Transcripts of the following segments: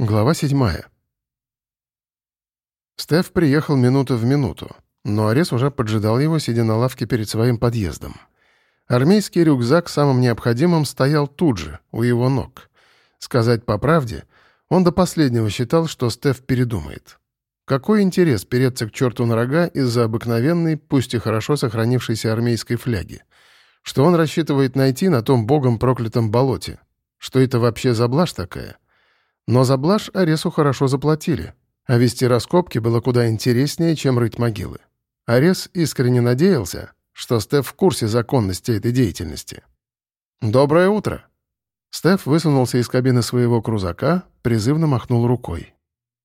Глава седьмая. Стеф приехал минуту в минуту, но Арес уже поджидал его, сидя на лавке перед своим подъездом. Армейский рюкзак самым необходимым стоял тут же, у его ног. Сказать по правде, он до последнего считал, что Стеф передумает. Какой интерес переться к черту на рога из-за обыкновенной, пусть и хорошо сохранившейся армейской фляги? Что он рассчитывает найти на том богом проклятом болоте? Что это вообще за блажь такая? — но за блажь Аресу хорошо заплатили, а вести раскопки было куда интереснее, чем рыть могилы. Арес искренне надеялся, что Стеф в курсе законности этой деятельности. «Доброе утро!» Стеф высунулся из кабины своего крузака, призывно махнул рукой.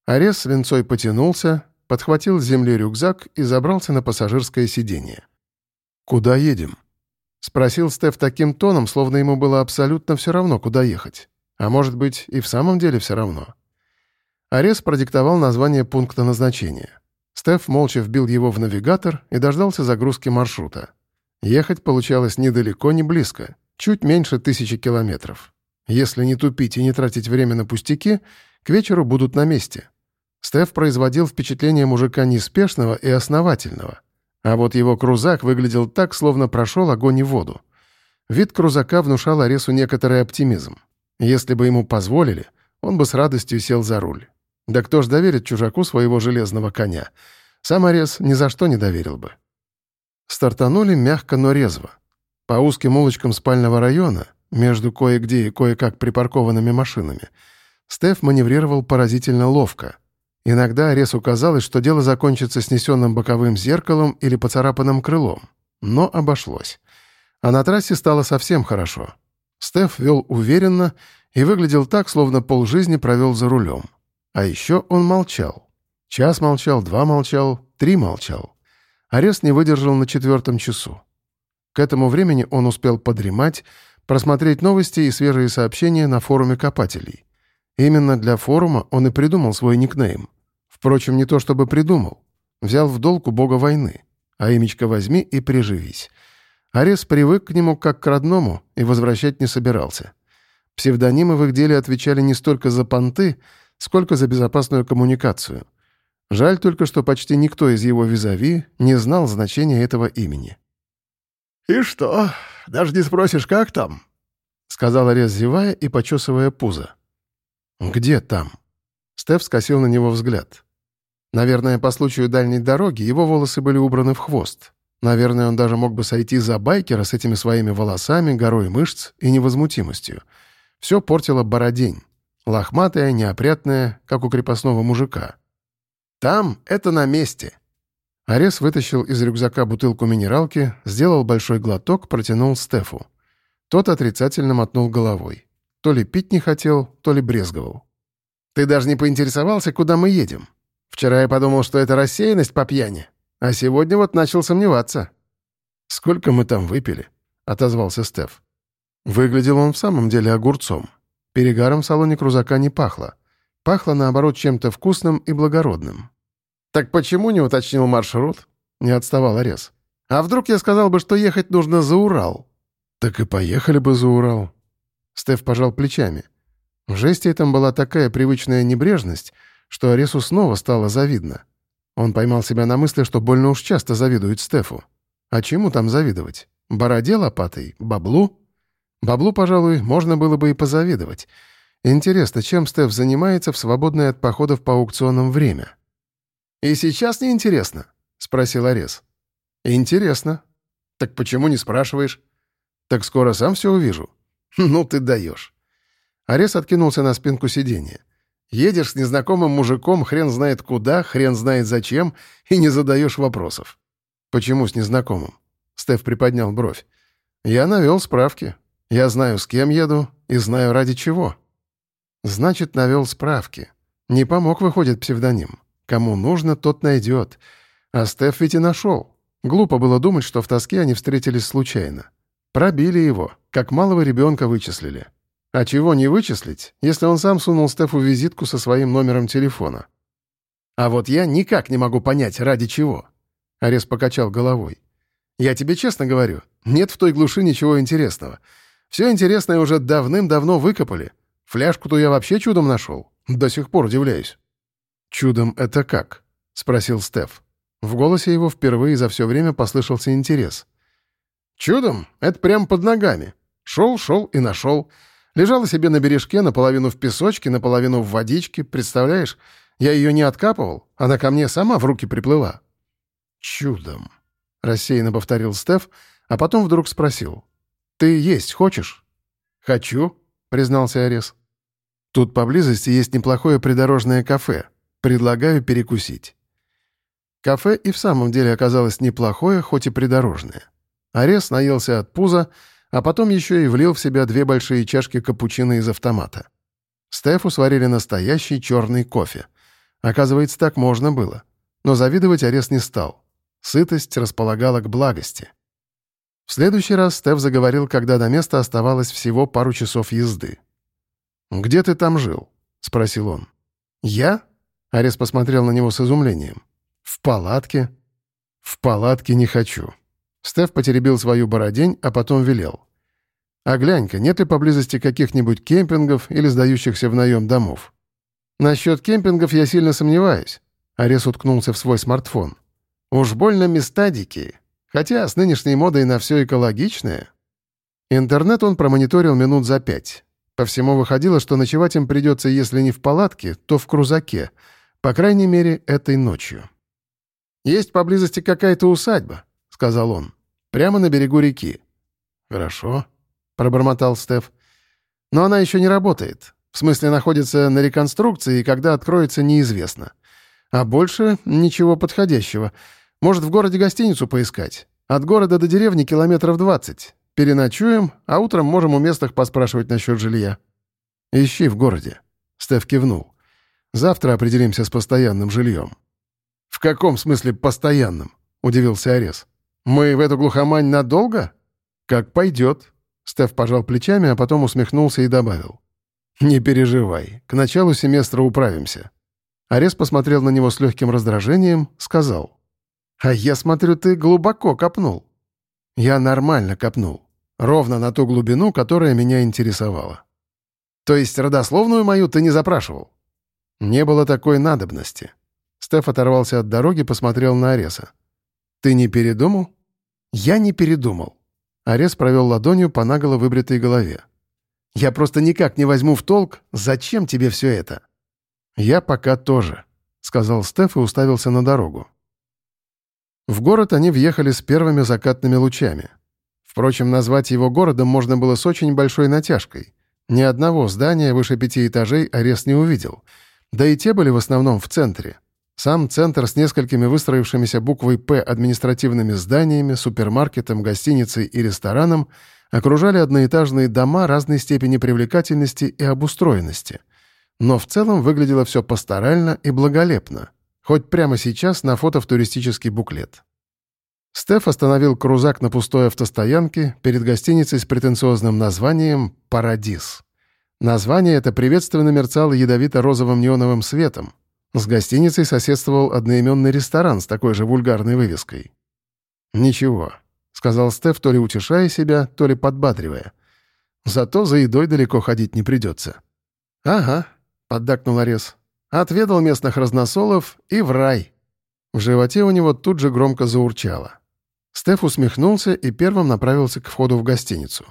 Арес с линцой потянулся, подхватил с земли рюкзак и забрался на пассажирское сиденье. «Куда едем?» — спросил Стеф таким тоном, словно ему было абсолютно все равно, куда ехать. А может быть, и в самом деле все равно. Арес продиктовал название пункта назначения. Стеф молча вбил его в навигатор и дождался загрузки маршрута. Ехать получалось недалеко, не близко, чуть меньше тысячи километров. Если не тупить и не тратить время на пустяки, к вечеру будут на месте. Стеф производил впечатление мужика неспешного и основательного. А вот его крузак выглядел так, словно прошел огонь и воду. Вид крузака внушал Аресу некоторый оптимизм. Если бы ему позволили, он бы с радостью сел за руль. Да кто ж доверит чужаку своего железного коня? Сам Арес ни за что не доверил бы. Стартанули мягко, но резво. По узким улочкам спального района, между кое-где и кое-как припаркованными машинами, Стеф маневрировал поразительно ловко. Иногда Аресу казалось, что дело закончится снесенным боковым зеркалом или поцарапанным крылом. Но обошлось. А на трассе стало совсем хорошо. Стеф вел уверенно и выглядел так, словно полжизни провел за рулем. А еще он молчал. Час молчал, два молчал, три молчал. Арест не выдержал на четвертом часу. К этому времени он успел подремать, просмотреть новости и свежие сообщения на форуме копателей. Именно для форума он и придумал свой никнейм. Впрочем, не то чтобы придумал. Взял в долг у бога войны. А имечко возьми и приживись. Арес привык к нему как к родному и возвращать не собирался. Псевдонимы в их деле отвечали не столько за понты, сколько за безопасную коммуникацию. Жаль только, что почти никто из его визави не знал значения этого имени. «И что? Даже не спросишь, как там?» — сказал Арес, зевая и почесывая пузо. «Где там?» Стеф скосил на него взгляд. Наверное, по случаю дальней дороги его волосы были убраны в хвост. Наверное, он даже мог бы сойти за байкера с этими своими волосами, горой мышц и невозмутимостью. Все портило бородень. Лохматая, неопрятная, как у крепостного мужика. «Там — это на месте!» Арес вытащил из рюкзака бутылку минералки, сделал большой глоток, протянул Стефу. Тот отрицательно мотнул головой. То ли пить не хотел, то ли брезговал. «Ты даже не поинтересовался, куда мы едем. Вчера я подумал, что это рассеянность по пьяни. А сегодня вот начал сомневаться. «Сколько мы там выпили?» — отозвался Стеф. Выглядел он в самом деле огурцом. Перегаром в салоне крузака не пахло. Пахло, наоборот, чем-то вкусным и благородным. «Так почему не уточнил маршрут?» — не отставал Арес. «А вдруг я сказал бы, что ехать нужно за Урал?» «Так и поехали бы за Урал». Стеф пожал плечами. В жесте этом была такая привычная небрежность, что Аресу снова стало завидно. Он поймал себя на мысли, что больно уж часто завидует Стефу. А чему там завидовать? Бороде лопатой? Баблу? Баблу, пожалуй, можно было бы и позавидовать. Интересно, чем Стеф занимается в свободное от походов по аукционам время? «И сейчас не интересно?» — спросил Арес. «Интересно. Так почему не спрашиваешь?» «Так скоро сам все увижу». «Ну ты даешь». Арес откинулся на спинку сиденья. Едешь с незнакомым мужиком хрен знает куда, хрен знает зачем, и не задаешь вопросов. «Почему с незнакомым?» Стеф приподнял бровь. «Я навел справки. Я знаю, с кем еду, и знаю, ради чего». «Значит, навел справки. Не помог, выходит, псевдоним. Кому нужно, тот найдет. А Стеф ведь и нашел. Глупо было думать, что в тоске они встретились случайно. Пробили его, как малого ребенка вычислили. А чего не вычислить, если он сам сунул Стефу визитку со своим номером телефона? А вот я никак не могу понять, ради чего. Арес покачал головой. Я тебе честно говорю, нет в той глуши ничего интересного. Все интересное уже давным-давно выкопали. Фляжку-то я вообще чудом нашел. До сих пор удивляюсь». «Чудом это как?» — спросил Стеф. В голосе его впервые за все время послышался интерес. «Чудом? Это прямо под ногами. Шел, шел и нашел. Лежала себе на бережке, наполовину в песочке, наполовину в водичке. Представляешь, я ее не откапывал, она ко мне сама в руки приплыла». «Чудом», — рассеянно повторил Стеф, а потом вдруг спросил. «Ты есть хочешь?» «Хочу», — признался Арес. «Тут поблизости есть неплохое придорожное кафе. Предлагаю перекусить». Кафе и в самом деле оказалось неплохое, хоть и придорожное. Арес наелся от пуза, а потом еще и влил в себя две большие чашки капучино из автомата. Стефу сварили настоящий черный кофе. Оказывается, так можно было. Но завидовать Арес не стал. Сытость располагала к благости. В следующий раз Стеф заговорил, когда до места оставалось всего пару часов езды. «Где ты там жил?» — спросил он. «Я?» — Арес посмотрел на него с изумлением. «В палатке?» «В палатке не хочу». Стеф потеребил свою бородень, а потом велел. «А глянь-ка, нет ли поблизости каких-нибудь кемпингов или сдающихся в наем домов?» «Насчет кемпингов я сильно сомневаюсь». Арес уткнулся в свой смартфон. «Уж больно места дикие. Хотя с нынешней модой на все экологичное. Интернет он промониторил минут за пять. По всему выходило, что ночевать им придется, если не в палатке, то в крузаке. По крайней мере, этой ночью. «Есть поблизости какая-то усадьба», — сказал он. «Прямо на берегу реки». «Хорошо», — пробормотал Стеф. «Но она еще не работает. В смысле, находится на реконструкции, и когда откроется, неизвестно. А больше ничего подходящего. Может, в городе гостиницу поискать? От города до деревни километров двадцать. Переночуем, а утром можем у местных поспрашивать насчет жилья». «Ищи в городе», — Стеф кивнул. «Завтра определимся с постоянным жильем». «В каком смысле постоянным?» — удивился Арес. «Мы в эту глухомань надолго?» «Как пойдет». Стеф пожал плечами, а потом усмехнулся и добавил. «Не переживай, к началу семестра управимся». Арес посмотрел на него с легким раздражением, сказал. «А я смотрю, ты глубоко копнул». «Я нормально копнул. Ровно на ту глубину, которая меня интересовала». «То есть родословную мою ты не запрашивал?» «Не было такой надобности». Стеф оторвался от дороги, посмотрел на Ареса. «Ты не передумал?» «Я не передумал». Арес провел ладонью по наголо выбритой голове. «Я просто никак не возьму в толк, зачем тебе все это?» «Я пока тоже», — сказал Стеф и уставился на дорогу. В город они въехали с первыми закатными лучами. Впрочем, назвать его городом можно было с очень большой натяжкой. Ни одного здания выше пяти этажей арест не увидел. Да и те были в основном в центре. Сам центр с несколькими выстроившимися буквой «П» административными зданиями, супермаркетом, гостиницей и рестораном окружали одноэтажные дома разной степени привлекательности и обустроенности. Но в целом выглядело все пасторально и благолепно. Хоть прямо сейчас на фото в туристический буклет. Стеф остановил крузак на пустой автостоянке перед гостиницей с претенциозным названием «Парадис». Название это приветственно мерцало ядовито-розовым неоновым светом. С гостиницей соседствовал одноименный ресторан с такой же вульгарной вывеской. «Ничего», — сказал Стеф, то ли утешая себя, то ли подбадривая. «Зато за едой далеко ходить не придется». «Ага», — поддакнул Арес. Отведал местных разносолов и в рай. В животе у него тут же громко заурчало. Стеф усмехнулся и первым направился к входу в гостиницу.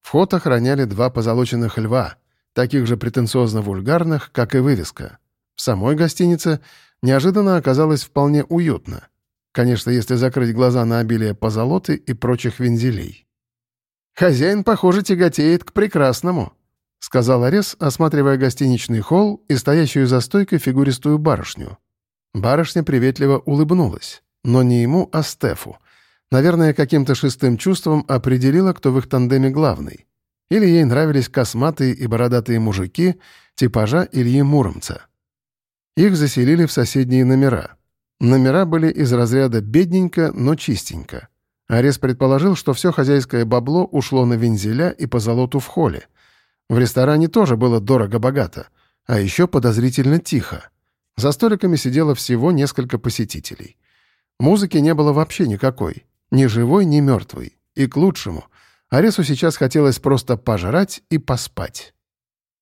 Вход охраняли два позолоченных льва, таких же претенциозно-вульгарных, как и вывеска. В самой гостинице неожиданно оказалось вполне уютно. Конечно, если закрыть глаза на обилие позолоты и прочих вензелей. «Хозяин, похоже, тяготеет к прекрасному», — сказал Арес, осматривая гостиничный холл и стоящую за стойкой фигуристую барышню. Барышня приветливо улыбнулась, но не ему, а Стефу. Наверное, каким-то шестым чувством определила, кто в их тандеме главный. Или ей нравились косматые и бородатые мужики типажа Ильи Муромца. Их заселили в соседние номера. Номера были из разряда «бедненько, но чистенько». Арес предположил, что все хозяйское бабло ушло на вензеля и по золоту в холле — в ресторане тоже было дорого-богато, а еще подозрительно тихо. За столиками сидело всего несколько посетителей. Музыки не было вообще никакой. Ни живой, ни мертвой. И к лучшему. Аресу сейчас хотелось просто пожрать и поспать.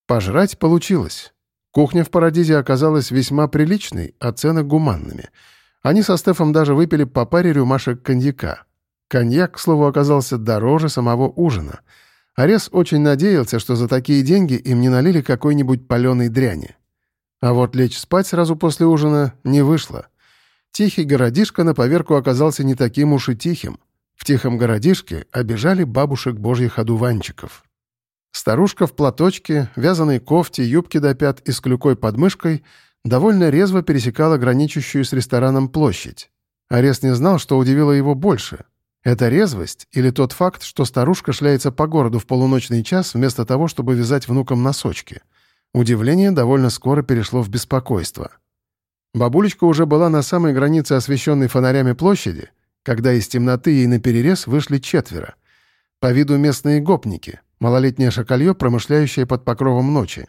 Пожрать получилось. Кухня в Парадизе оказалась весьма приличной, а цены гуманными. Они со Стефом даже выпили по паре рюмашек коньяка. Коньяк, к слову, оказался дороже самого ужина. Арес очень надеялся, что за такие деньги им не налили какой-нибудь паленой дряни. А вот лечь спать сразу после ужина не вышло. Тихий городишко на поверку оказался не таким уж и тихим. В тихом городишке обижали бабушек божьих одуванчиков. Старушка в платочке, вязаной кофте, юбке до пят и с клюкой под мышкой довольно резво пересекала граничащую с рестораном площадь. Арес не знал, что удивило его больше. Это резвость или тот факт, что старушка шляется по городу в полуночный час вместо того, чтобы вязать внукам носочки. Удивление довольно скоро перешло в беспокойство. Бабулечка уже была на самой границе освещенной фонарями площади, когда из темноты ей наперерез вышли четверо. По виду местные гопники, малолетнее шакалье, промышляющее под покровом ночи.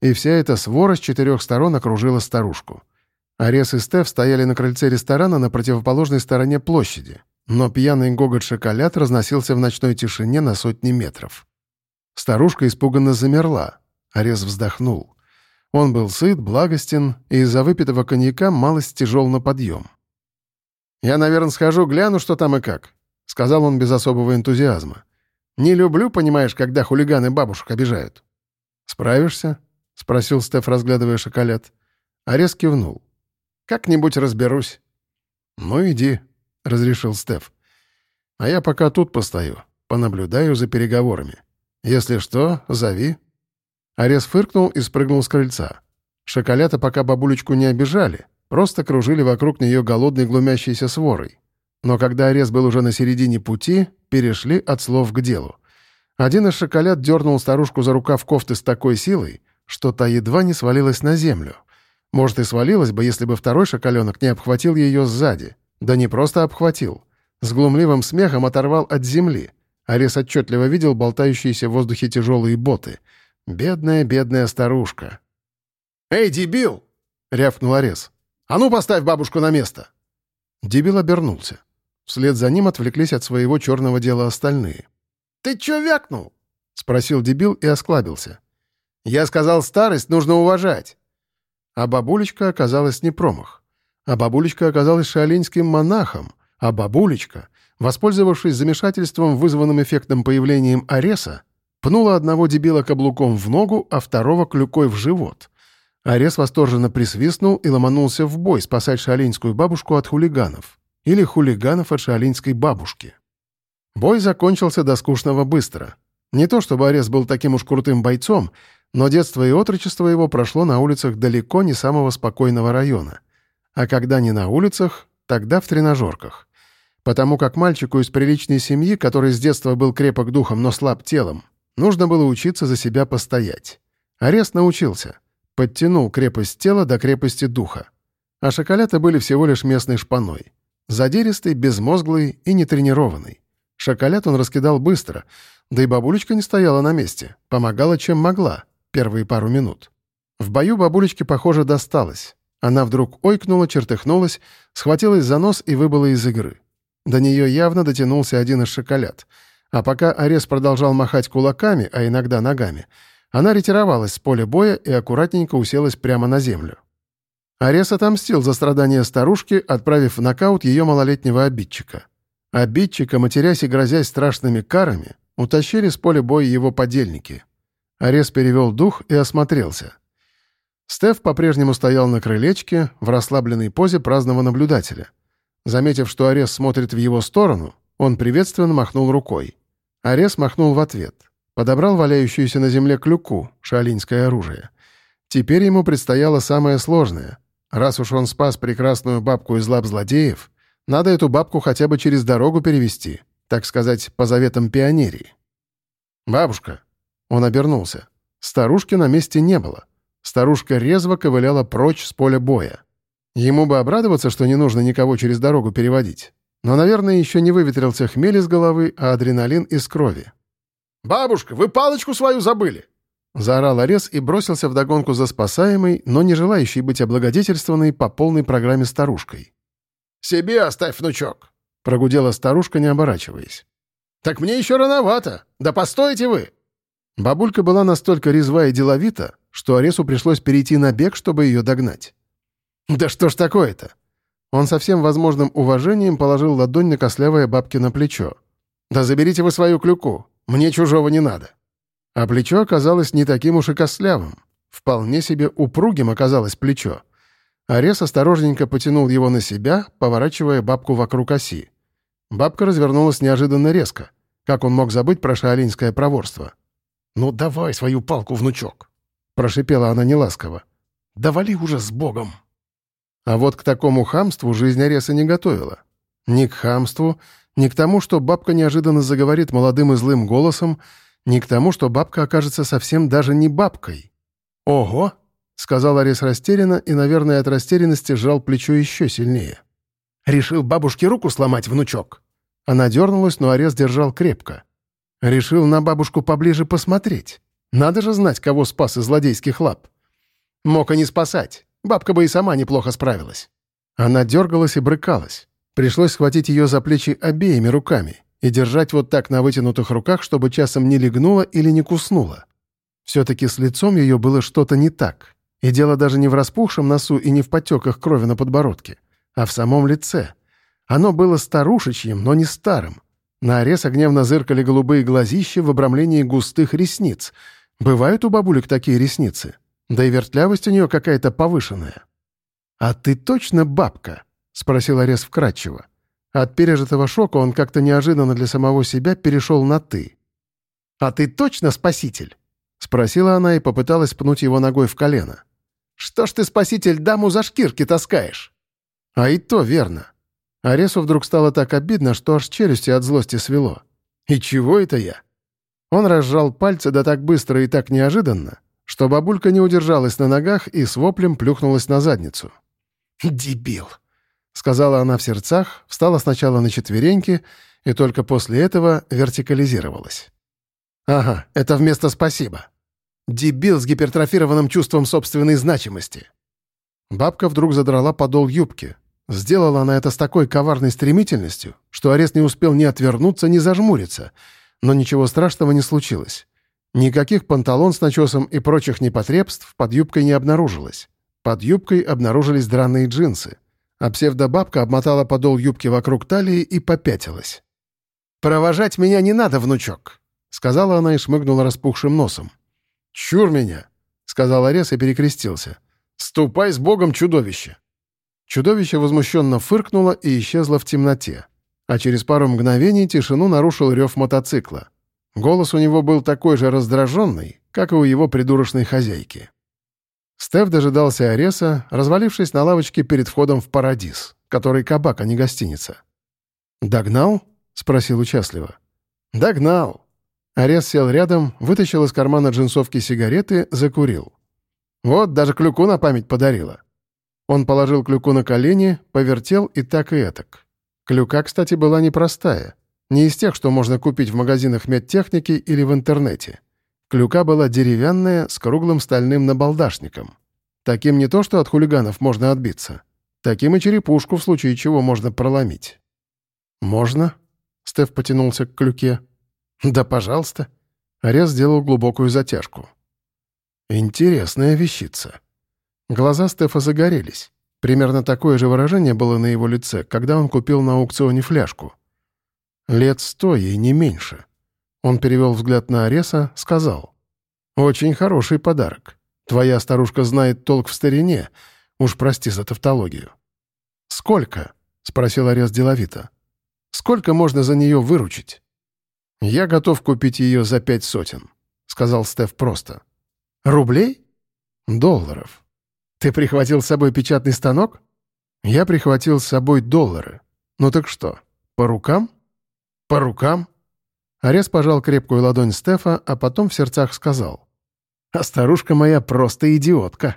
И вся эта свора с четырех сторон окружила старушку. Арес и Стеф стояли на крыльце ресторана на противоположной стороне площади, но пьяный гогот шоколад разносился в ночной тишине на сотни метров. Старушка испуганно замерла. Арес вздохнул. Он был сыт, благостен и из-за выпитого коньяка малость тяжел на подъем. «Я, наверное, схожу, гляну, что там и как», — сказал он без особого энтузиазма. «Не люблю, понимаешь, когда хулиганы бабушек обижают». «Справишься?» — спросил Стеф, разглядывая шоколад. Арес кивнул. «Как-нибудь разберусь». «Ну, иди», — разрешил Стеф. «А я пока тут постою, понаблюдаю за переговорами. Если что, зови». Арес фыркнул и спрыгнул с крыльца. Шоколята пока бабулечку не обижали, просто кружили вокруг нее голодной глумящейся сворой. Но когда Арес был уже на середине пути, перешли от слов к делу. Один из шоколад дернул старушку за рукав кофты с такой силой, что та едва не свалилась на землю. Может, и свалилась бы, если бы второй шоколенок не обхватил ее сзади. Да не просто обхватил. С глумливым смехом оторвал от земли. Арес отчетливо видел болтающиеся в воздухе тяжелые боты. Бедная, бедная старушка. «Эй, дебил!» — рявкнул Арес. «А ну, поставь бабушку на место!» Дебил обернулся. Вслед за ним отвлеклись от своего черного дела остальные. «Ты чё вякнул?» — спросил дебил и осклабился. «Я сказал, старость нужно уважать». А бабулечка оказалась не промах. А бабулечка оказалась шаолиньским монахом, а бабулечка, воспользовавшись замешательством, вызванным эффектным появлением Ареса, пнула одного дебила каблуком в ногу, а второго клюкой в живот. Арес восторженно присвистнул и ломанулся в бой спасать шаолиньскую бабушку от хулиганов. Или хулиганов от шаолиньской бабушки. Бой закончился до скучного быстро. Не то чтобы Арес был таким уж крутым бойцом, но детство и отрочество его прошло на улицах далеко не самого спокойного района. А когда не на улицах, тогда в тренажерках. Потому как мальчику из приличной семьи, который с детства был крепок духом, но слаб телом, нужно было учиться за себя постоять. Арест научился. Подтянул крепость тела до крепости духа. А шоколята были всего лишь местной шпаной. Задиристый, безмозглый и нетренированный. Шоколад он раскидал быстро, да и бабулечка не стояла на месте, помогала чем могла, первые пару минут. В бою бабулечке, похоже, досталось. Она вдруг ойкнула, чертыхнулась, схватилась за нос и выбыла из игры. До нее явно дотянулся один из шоколад. А пока Арес продолжал махать кулаками, а иногда ногами, она ретировалась с поля боя и аккуратненько уселась прямо на землю. Арес отомстил за страдания старушки, отправив в нокаут ее малолетнего обидчика. Обидчика, матерясь и грозясь страшными карами, утащили с поля боя его подельники. Арес перевел дух и осмотрелся — Стеф по-прежнему стоял на крылечке в расслабленной позе праздного наблюдателя. Заметив, что Арес смотрит в его сторону, он приветственно махнул рукой. Арес махнул в ответ. Подобрал валяющуюся на земле клюку, шалинское оружие. Теперь ему предстояло самое сложное. Раз уж он спас прекрасную бабку из лап злодеев, надо эту бабку хотя бы через дорогу перевести, так сказать, по заветам пионерии. «Бабушка!» Он обернулся. Старушки на месте не было. Старушка резво ковыляла прочь с поля боя. Ему бы обрадоваться, что не нужно никого через дорогу переводить. Но, наверное, еще не выветрился хмель из головы, а адреналин из крови. «Бабушка, вы палочку свою забыли!» Заорал Орес и бросился вдогонку за спасаемой, но не желающей быть облагодетельствованной по полной программе старушкой. «Себе оставь, внучок!» — прогудела старушка, не оборачиваясь. «Так мне еще рановато! Да постойте вы!» Бабулька была настолько резва и деловита, что Аресу пришлось перейти на бег, чтобы ее догнать. «Да что ж такое-то?» Он со всем возможным уважением положил ладонь на кослявое бабки на плечо. «Да заберите вы свою клюку, мне чужого не надо». А плечо оказалось не таким уж и кослявым. Вполне себе упругим оказалось плечо. Арес осторожненько потянул его на себя, поворачивая бабку вокруг оси. Бабка развернулась неожиданно резко. Как он мог забыть про шаолинское проворство? «Ну давай свою палку, внучок!» — прошипела она неласково. «Давали уже с Богом!» А вот к такому хамству жизнь Ареса не готовила. Ни к хамству, ни к тому, что бабка неожиданно заговорит молодым и злым голосом, ни к тому, что бабка окажется совсем даже не бабкой. «Ого!» — сказал Арес растерянно и, наверное, от растерянности сжал плечо еще сильнее. «Решил бабушке руку сломать, внучок?» Она дернулась, но Арес держал крепко. Решил на бабушку поближе посмотреть. Надо же знать, кого спас из злодейских лап. Мог и не спасать. Бабка бы и сама неплохо справилась. Она дергалась и брыкалась. Пришлось схватить ее за плечи обеими руками и держать вот так на вытянутых руках, чтобы часом не легнула или не куснула. Все-таки с лицом ее было что-то не так. И дело даже не в распухшем носу и не в потеках крови на подбородке, а в самом лице. Оно было старушечьим, но не старым. На Ареса гневно зыркали голубые глазища в обрамлении густых ресниц. Бывают у бабулек такие ресницы. Да и вертлявость у нее какая-то повышенная. «А ты точно бабка?» — спросил Арес вкратчиво. От пережитого шока он как-то неожиданно для самого себя перешел на «ты». «А ты точно спаситель?» — спросила она и попыталась пнуть его ногой в колено. «Что ж ты, спаситель, даму за шкирки таскаешь?» «А и то верно». Аресу вдруг стало так обидно, что аж челюсти от злости свело. «И чего это я?» Он разжал пальцы да так быстро и так неожиданно, что бабулька не удержалась на ногах и с воплем плюхнулась на задницу. «Дебил!» — сказала она в сердцах, встала сначала на четвереньки и только после этого вертикализировалась. Ага, это вместо «спасибо». Дебил с гипертрофированным чувством собственной значимости. Бабка вдруг задрала подол юбки. Сделала она это с такой коварной стремительностью, что арест не успел ни отвернуться, ни зажмуриться. Но ничего страшного не случилось. Никаких панталон с начесом и прочих непотребств под юбкой не обнаружилось. Под юбкой обнаружились драные джинсы. А псевдобабка обмотала подол юбки вокруг талии и попятилась. «Провожать меня не надо, внучок. — сказала она и шмыгнула распухшим носом. «Чур меня!» — сказал Арес и перекрестился. «Ступай с Богом, чудовище!» Чудовище возмущенно фыркнуло и исчезло в темноте. А через пару мгновений тишину нарушил рев мотоцикла. Голос у него был такой же раздраженный, как и у его придурочной хозяйки. Стеф дожидался Ареса, развалившись на лавочке перед входом в Парадис, который кабак, а не гостиница. «Догнал?» — спросил участливо. «Догнал», Арес сел рядом, вытащил из кармана джинсовки сигареты, закурил. «Вот, даже клюку на память подарила». Он положил клюку на колени, повертел и так и этак. Клюка, кстати, была непростая. Не из тех, что можно купить в магазинах медтехники или в интернете. Клюка была деревянная, с круглым стальным набалдашником. Таким не то, что от хулиганов можно отбиться. Таким и черепушку в случае чего можно проломить. «Можно?» — Стеф потянулся к клюке. «Да, пожалуйста». Арес сделал глубокую затяжку. «Интересная вещица». Глаза Стефа загорелись. Примерно такое же выражение было на его лице, когда он купил на аукционе фляжку. «Лет сто, ей не меньше». Он перевел взгляд на Ареса, сказал. «Очень хороший подарок. Твоя старушка знает толк в старине. Уж прости за тавтологию». «Сколько?» — спросил Арес деловито. «Сколько можно за нее выручить?» «Я готов купить ее за пять сотен», — сказал Стеф просто. «Рублей?» «Долларов». «Ты прихватил с собой печатный станок?» «Я прихватил с собой доллары. Ну так что, по рукам?» «По рукам?» Арес пожал крепкую ладонь Стефа, а потом в сердцах сказал. «А старушка моя просто идиотка».